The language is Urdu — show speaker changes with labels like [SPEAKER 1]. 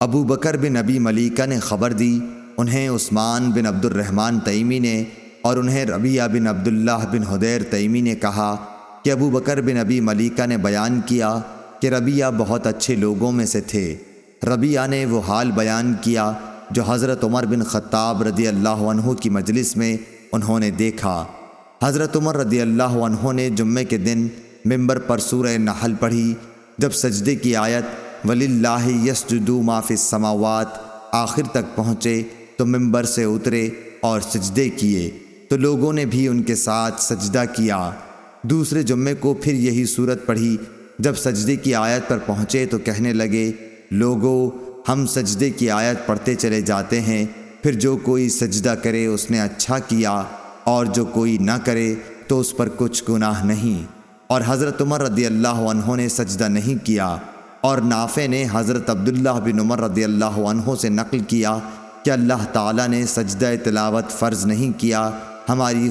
[SPEAKER 1] ابو بکر بن نبی ملیکہ نے خبر دی، انہیں عثمان بن عبد الرحمن تیمی نے اور انہیں ربیہ بن عبداللہ بن حدیر تیمی نے کہا کہ ابو بکر بن نبی ملیکہ نے بیان کیا کہ ربیہ بہت اچھے لوگوں میں سے تھے۔ ربیہ نے وہ حال بیان کیا جو حضرت عمر بن خطاب رضی اللہ عنہ کی مجلس میں انہوں نے دیکھا۔ حضرت عمر رضی اللہ عنہ نے جمعے کے دن ممبر پر سورہ نحل پڑھی، جب سجدے کی آیت ولی اللہ یس جدو معاف السماوات، آخر تک پہنچے تو ممبر سے اترے اور سجدے کیے۔ تو لوگوں نے بھی ان کے ساتھ سجدہ کیا۔ دوسرے جمعے کو پھر یہی صورت پڑھی۔ جب سجدے کی آیت پر پہنچے تو کہنے لگے لوگوں ہم سجدے کی آیت پڑھتے چلے جاتے ہیں۔ پھر جو کوئی سجدہ کرے اس نے اچھا کیا، اور جو کوئی نہ کرے تو اس پر کچھ گناہ نہیں۔ اور حضرت عمر رضی اللہ عنہوں نے سجدہ نہیں کیا۔ اور نافع نے حضرت عبداللہ بن عمر رضی اللہ عنہ سے نقل کیا کہ اللہ تعالیٰ نے سجدہ تلاوت فرض نہیں کیا، ہماری